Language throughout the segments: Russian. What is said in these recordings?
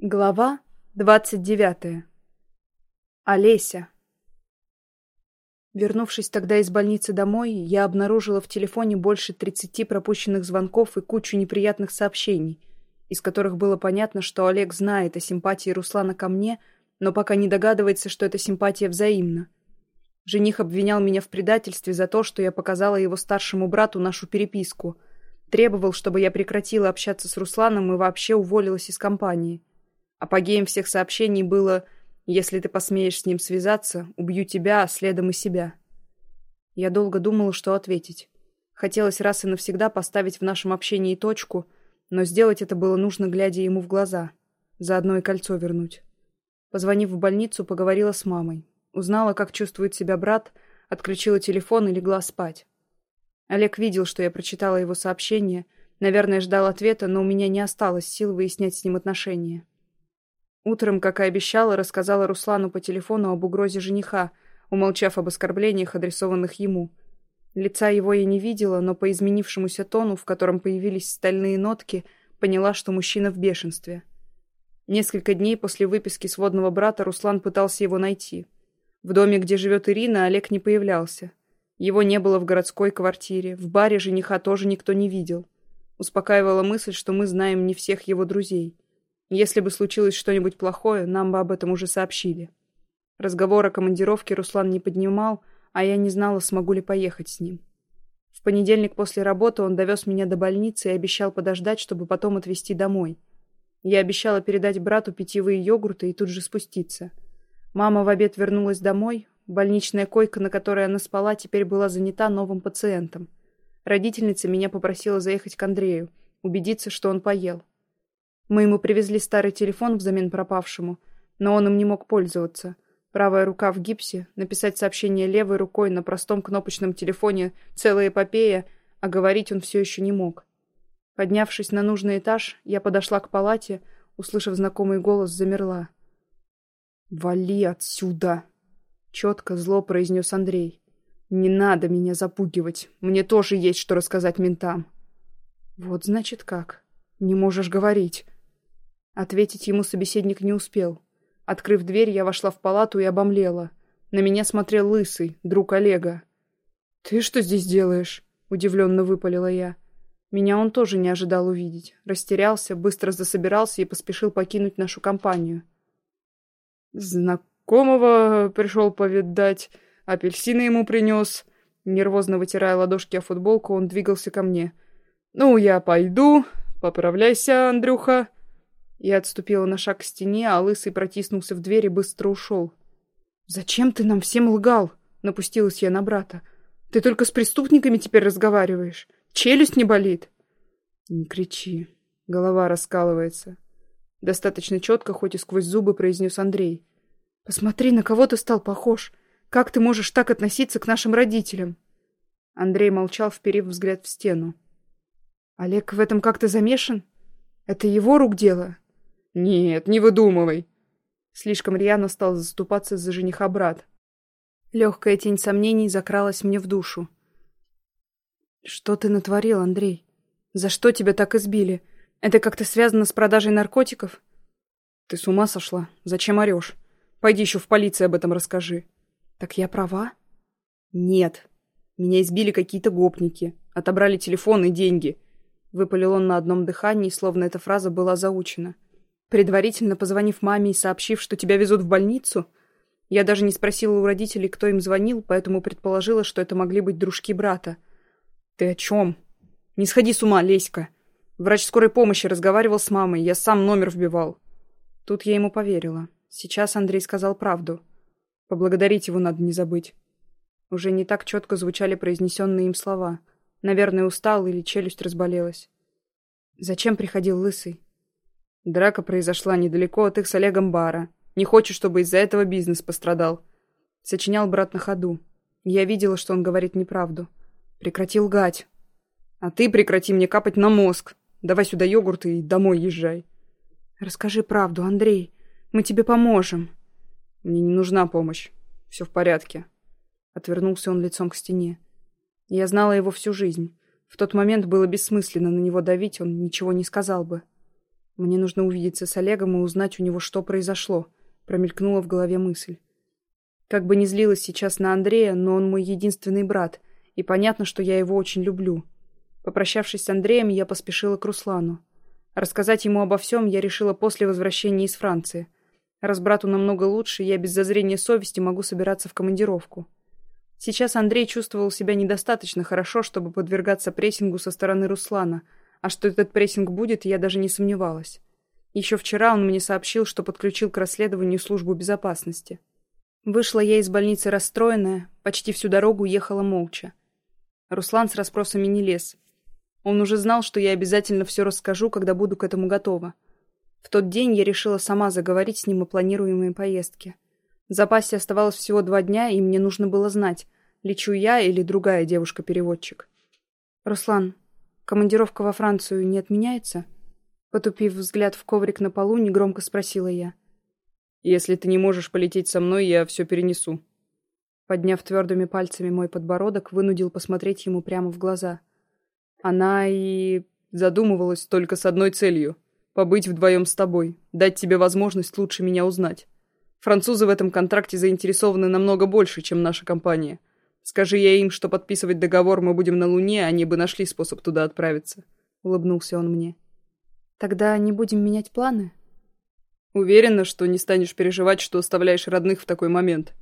Глава двадцать девятая. Олеся. Вернувшись тогда из больницы домой, я обнаружила в телефоне больше тридцати пропущенных звонков и кучу неприятных сообщений, из которых было понятно, что Олег знает о симпатии Руслана ко мне, но пока не догадывается, что эта симпатия взаимна. Жених обвинял меня в предательстве за то, что я показала его старшему брату нашу переписку, требовал, чтобы я прекратила общаться с Русланом и вообще уволилась из компании. Апогеем всех сообщений было «Если ты посмеешь с ним связаться, убью тебя, а следом и себя». Я долго думала, что ответить. Хотелось раз и навсегда поставить в нашем общении точку, но сделать это было нужно, глядя ему в глаза. Заодно и кольцо вернуть. Позвонив в больницу, поговорила с мамой. Узнала, как чувствует себя брат, отключила телефон и легла спать. Олег видел, что я прочитала его сообщение, наверное, ждал ответа, но у меня не осталось сил выяснять с ним отношения. Утром, как и обещала, рассказала Руслану по телефону об угрозе жениха, умолчав об оскорблениях, адресованных ему. Лица его я не видела, но по изменившемуся тону, в котором появились стальные нотки, поняла, что мужчина в бешенстве. Несколько дней после выписки сводного брата Руслан пытался его найти. В доме, где живет Ирина, Олег не появлялся. Его не было в городской квартире, в баре жениха тоже никто не видел. Успокаивала мысль, что мы знаем не всех его друзей. Если бы случилось что-нибудь плохое, нам бы об этом уже сообщили. Разговор о командировке Руслан не поднимал, а я не знала, смогу ли поехать с ним. В понедельник после работы он довез меня до больницы и обещал подождать, чтобы потом отвезти домой. Я обещала передать брату питьевые йогурты и тут же спуститься. Мама в обед вернулась домой. Больничная койка, на которой она спала, теперь была занята новым пациентом. Родительница меня попросила заехать к Андрею, убедиться, что он поел. Мы ему привезли старый телефон взамен пропавшему, но он им не мог пользоваться. Правая рука в гипсе, написать сообщение левой рукой на простом кнопочном телефоне целая эпопея, а говорить он все еще не мог. Поднявшись на нужный этаж, я подошла к палате, услышав знакомый голос, замерла. «Вали отсюда!» — четко зло произнес Андрей. «Не надо меня запугивать. Мне тоже есть что рассказать ментам». «Вот значит как. Не можешь говорить». Ответить ему собеседник не успел. Открыв дверь, я вошла в палату и обомлела. На меня смотрел Лысый, друг Олега. «Ты что здесь делаешь?» — удивленно выпалила я. Меня он тоже не ожидал увидеть. Растерялся, быстро засобирался и поспешил покинуть нашу компанию. «Знакомого пришел повидать, апельсины ему принес». Нервозно вытирая ладошки о футболку, он двигался ко мне. «Ну, я пойду. Поправляйся, Андрюха». Я отступила на шаг к стене, а Лысый протиснулся в дверь и быстро ушел. «Зачем ты нам всем лгал?» — напустилась я на брата. «Ты только с преступниками теперь разговариваешь. Челюсть не болит». «Не кричи. Голова раскалывается». Достаточно четко, хоть и сквозь зубы, произнес Андрей. «Посмотри, на кого ты стал похож. Как ты можешь так относиться к нашим родителям?» Андрей молчал, вперив взгляд в стену. «Олег в этом как-то замешан? Это его рук дело?» «Нет, не выдумывай!» Слишком рьяно стал заступаться за жениха брат. Легкая тень сомнений закралась мне в душу. «Что ты натворил, Андрей? За что тебя так избили? Это как-то связано с продажей наркотиков?» «Ты с ума сошла? Зачем орешь? Пойди еще в полицию об этом расскажи». «Так я права?» «Нет. Меня избили какие-то гопники. Отобрали телефон и деньги». Выпалил он на одном дыхании, словно эта фраза была заучена. Предварительно позвонив маме и сообщив, что тебя везут в больницу, я даже не спросила у родителей, кто им звонил, поэтому предположила, что это могли быть дружки брата. «Ты о чем?» «Не сходи с ума, Леська!» Врач скорой помощи разговаривал с мамой, я сам номер вбивал. Тут я ему поверила. Сейчас Андрей сказал правду. Поблагодарить его надо не забыть. Уже не так четко звучали произнесенные им слова. Наверное, устал или челюсть разболелась. Зачем приходил Лысый? Драка произошла недалеко от их с Олегом бара. Не хочу, чтобы из-за этого бизнес пострадал. Сочинял брат на ходу. Я видела, что он говорит неправду. Прекрати лгать. А ты прекрати мне капать на мозг. Давай сюда йогурт и домой езжай. Расскажи правду, Андрей. Мы тебе поможем. Мне не нужна помощь. Все в порядке. Отвернулся он лицом к стене. Я знала его всю жизнь. В тот момент было бессмысленно на него давить, он ничего не сказал бы. Мне нужно увидеться с Олегом и узнать у него, что произошло, промелькнула в голове мысль. Как бы ни злилась сейчас на Андрея, но он мой единственный брат, и понятно, что я его очень люблю. Попрощавшись с Андреем, я поспешила к Руслану. Рассказать ему обо всем я решила после возвращения из Франции. Раз брату намного лучше, я без зазрения совести могу собираться в командировку. Сейчас Андрей чувствовал себя недостаточно хорошо, чтобы подвергаться прессингу со стороны Руслана — а что этот прессинг будет, я даже не сомневалась. Еще вчера он мне сообщил, что подключил к расследованию службу безопасности. Вышла я из больницы расстроенная, почти всю дорогу ехала молча. Руслан с расспросами не лез. Он уже знал, что я обязательно все расскажу, когда буду к этому готова. В тот день я решила сама заговорить с ним о планируемой поездке. В запасе оставалось всего два дня, и мне нужно было знать, лечу я или другая девушка-переводчик. «Руслан, Командировка во Францию не отменяется? Потупив взгляд в коврик на полу, негромко спросила я. Если ты не можешь полететь со мной, я все перенесу. Подняв твердыми пальцами мой подбородок, вынудил посмотреть ему прямо в глаза. Она и задумывалась только с одной целью — побыть вдвоем с тобой, дать тебе возможность лучше меня узнать. Французы в этом контракте заинтересованы намного больше, чем наша компания. Скажи я им, что подписывать договор мы будем на Луне, они бы нашли способ туда отправиться. Улыбнулся он мне. Тогда не будем менять планы? Уверена, что не станешь переживать, что оставляешь родных в такой момент.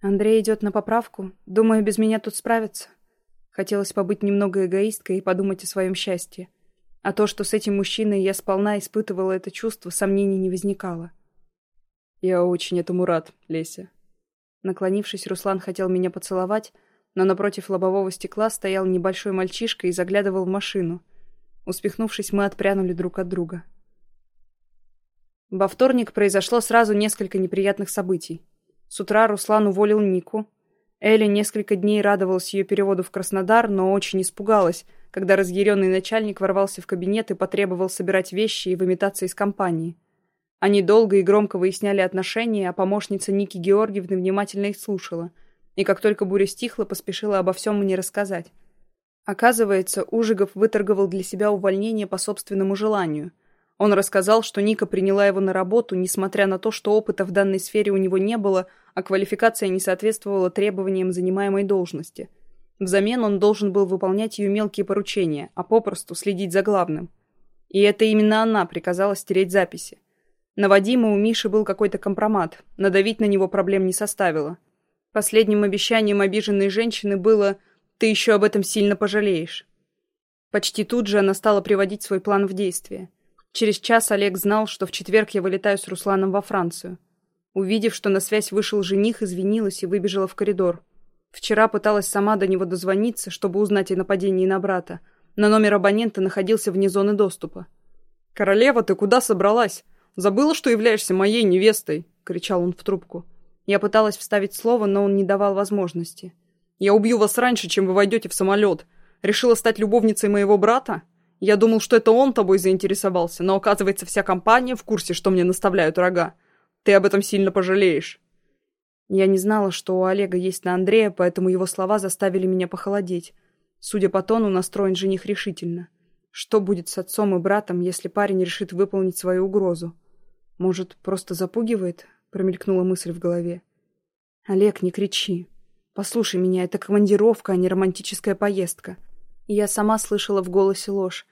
Андрей идет на поправку. Думаю, без меня тут справится. Хотелось побыть немного эгоисткой и подумать о своем счастье. А то, что с этим мужчиной я сполна испытывала это чувство, сомнений не возникало. Я очень этому рад, Леся. Наклонившись, Руслан хотел меня поцеловать, но напротив лобового стекла стоял небольшой мальчишка и заглядывал в машину. Успехнувшись, мы отпрянули друг от друга. Во вторник произошло сразу несколько неприятных событий. С утра Руслан уволил Нику. Элли несколько дней радовалась ее переводу в Краснодар, но очень испугалась, когда разъяренный начальник ворвался в кабинет и потребовал собирать вещи и выметаться из компании. Они долго и громко выясняли отношения, а помощница Ники Георгиевны внимательно их слушала. И как только буря стихла, поспешила обо всем мне рассказать. Оказывается, Ужигов выторговал для себя увольнение по собственному желанию. Он рассказал, что Ника приняла его на работу, несмотря на то, что опыта в данной сфере у него не было, а квалификация не соответствовала требованиям занимаемой должности. Взамен он должен был выполнять ее мелкие поручения, а попросту следить за главным. И это именно она приказала стереть записи. На Вадима у Миши был какой-то компромат. Надавить на него проблем не составило. Последним обещанием обиженной женщины было «ты еще об этом сильно пожалеешь». Почти тут же она стала приводить свой план в действие. Через час Олег знал, что в четверг я вылетаю с Русланом во Францию. Увидев, что на связь вышел жених, извинилась и выбежала в коридор. Вчера пыталась сама до него дозвониться, чтобы узнать о нападении на брата, но номер абонента находился вне зоны доступа. «Королева, ты куда собралась? Забыла, что являешься моей невестой!» — кричал он в трубку. Я пыталась вставить слово, но он не давал возможности. «Я убью вас раньше, чем вы войдете в самолет. Решила стать любовницей моего брата? Я думал, что это он тобой заинтересовался, но оказывается, вся компания в курсе, что мне наставляют рога. Ты об этом сильно пожалеешь». Я не знала, что у Олега есть на Андрея, поэтому его слова заставили меня похолодеть. Судя по тону, настроен жених решительно. Что будет с отцом и братом, если парень решит выполнить свою угрозу? Может, просто запугивает? Промелькнула мысль в голове. Олег, не кричи. Послушай меня, это командировка, а не романтическая поездка. Я сама слышала в голосе ложь.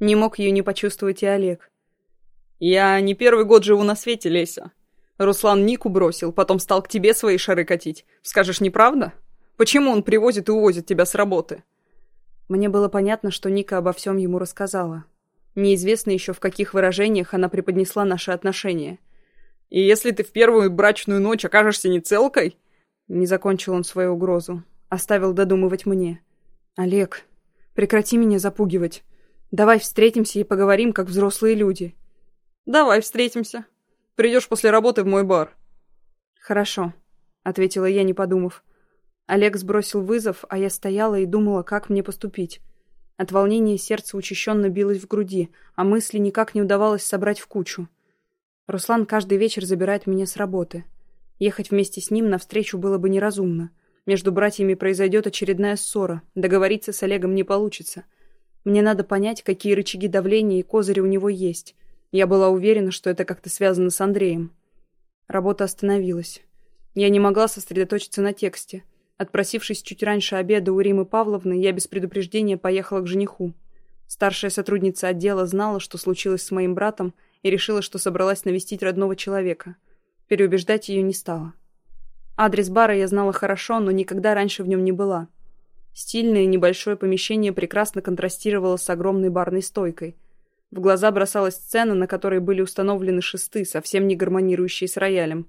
Не мог ее не почувствовать и Олег. Я не первый год живу на свете, Леся. Руслан Нику бросил, потом стал к тебе свои шары катить. Скажешь, неправда? Почему он привозит и увозит тебя с работы? Мне было понятно, что Ника обо всем ему рассказала. Неизвестно еще, в каких выражениях она преподнесла наши отношения. «И если ты в первую брачную ночь окажешься не целкой?» Не закончил он свою угрозу. Оставил додумывать мне. «Олег, прекрати меня запугивать. Давай встретимся и поговорим, как взрослые люди». «Давай встретимся. Придешь после работы в мой бар». «Хорошо», — ответила я, не подумав. Олег сбросил вызов, а я стояла и думала, как мне поступить. От волнения сердце учащенно билось в груди, а мысли никак не удавалось собрать в кучу. Руслан каждый вечер забирает меня с работы. Ехать вместе с ним навстречу было бы неразумно. Между братьями произойдет очередная ссора, договориться с Олегом не получится. Мне надо понять, какие рычаги давления и козыри у него есть. Я была уверена, что это как-то связано с Андреем. Работа остановилась. Я не могла сосредоточиться на тексте. Отпросившись чуть раньше обеда у Римы Павловны, я без предупреждения поехала к жениху. Старшая сотрудница отдела знала, что случилось с моим братом, и решила, что собралась навестить родного человека. Переубеждать ее не стала. Адрес бара я знала хорошо, но никогда раньше в нем не была. Стильное небольшое помещение прекрасно контрастировало с огромной барной стойкой. В глаза бросалась сцена, на которой были установлены шесты, совсем не гармонирующие с роялем.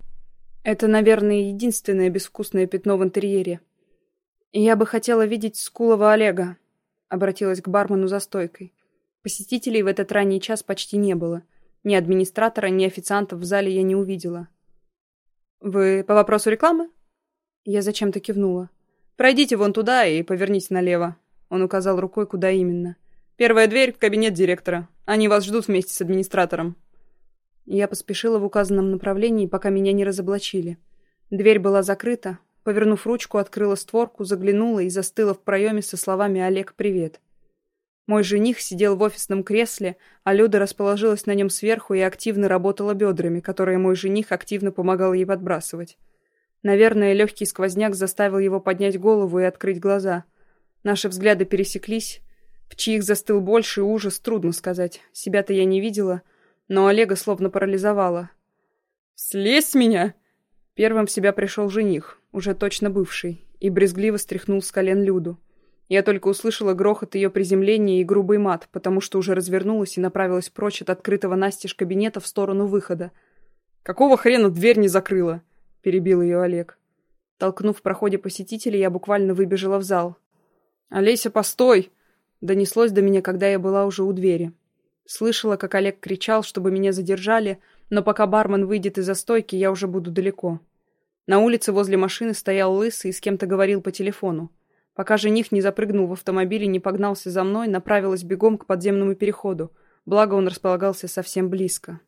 Это, наверное, единственное безвкусное пятно в интерьере. «Я бы хотела видеть Скулова Олега», — обратилась к бармену за стойкой. Посетителей в этот ранний час почти не было. Ни администратора, ни официантов в зале я не увидела. «Вы по вопросу рекламы?» Я зачем-то кивнула. «Пройдите вон туда и поверните налево». Он указал рукой, куда именно. «Первая дверь в кабинет директора. Они вас ждут вместе с администратором». Я поспешила в указанном направлении, пока меня не разоблачили. Дверь была закрыта. Повернув ручку, открыла створку, заглянула и застыла в проеме со словами «Олег, привет». Мой жених сидел в офисном кресле, а Люда расположилась на нем сверху и активно работала бедрами, которые мой жених активно помогал ей подбрасывать. Наверное, легкий сквозняк заставил его поднять голову и открыть глаза. Наши взгляды пересеклись. В чьих застыл больше ужас, трудно сказать. Себя-то я не видела, но Олега словно парализовала. «Слезь с меня!» Первым в себя пришел жених, уже точно бывший, и брезгливо стряхнул с колен Люду. Я только услышала грохот ее приземления и грубый мат, потому что уже развернулась и направилась прочь от открытого настежь кабинета в сторону выхода. «Какого хрена дверь не закрыла?» — перебил ее Олег. Толкнув в проходе посетителей, я буквально выбежала в зал. «Олеся, постой!» — донеслось до меня, когда я была уже у двери. Слышала, как Олег кричал, чтобы меня задержали, но пока бармен выйдет из-за стойки, я уже буду далеко. На улице возле машины стоял лысый и с кем-то говорил по телефону. Пока жених не запрыгнул в автомобиль и не погнался за мной, направилась бегом к подземному переходу, благо он располагался совсем близко.